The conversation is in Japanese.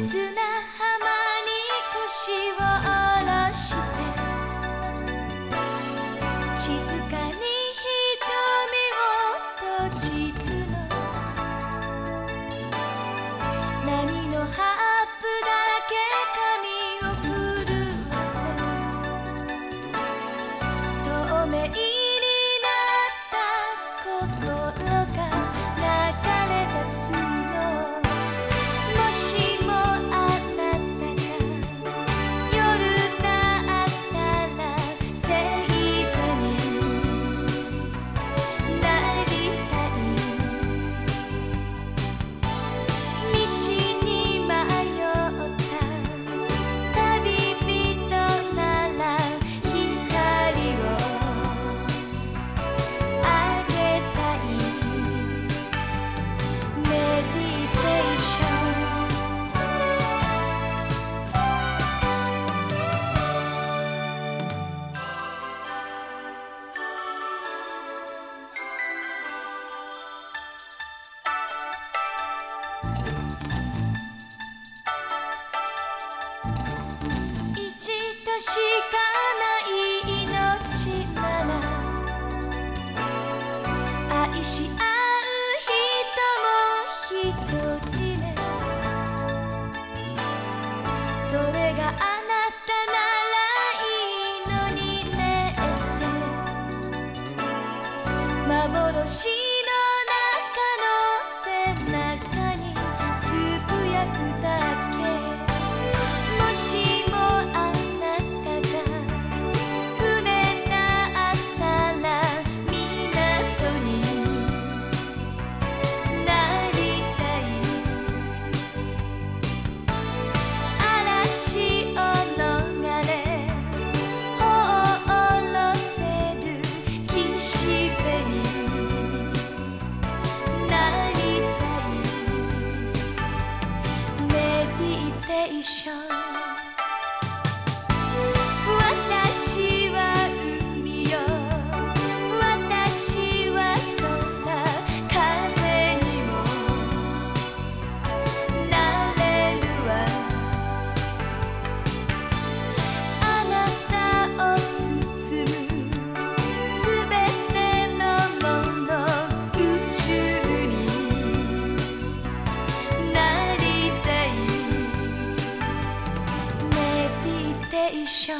砂浜に腰をしかない命なら愛し合う人も一人ね。それがあなたならいいのにねって。幻一笑。悲伤。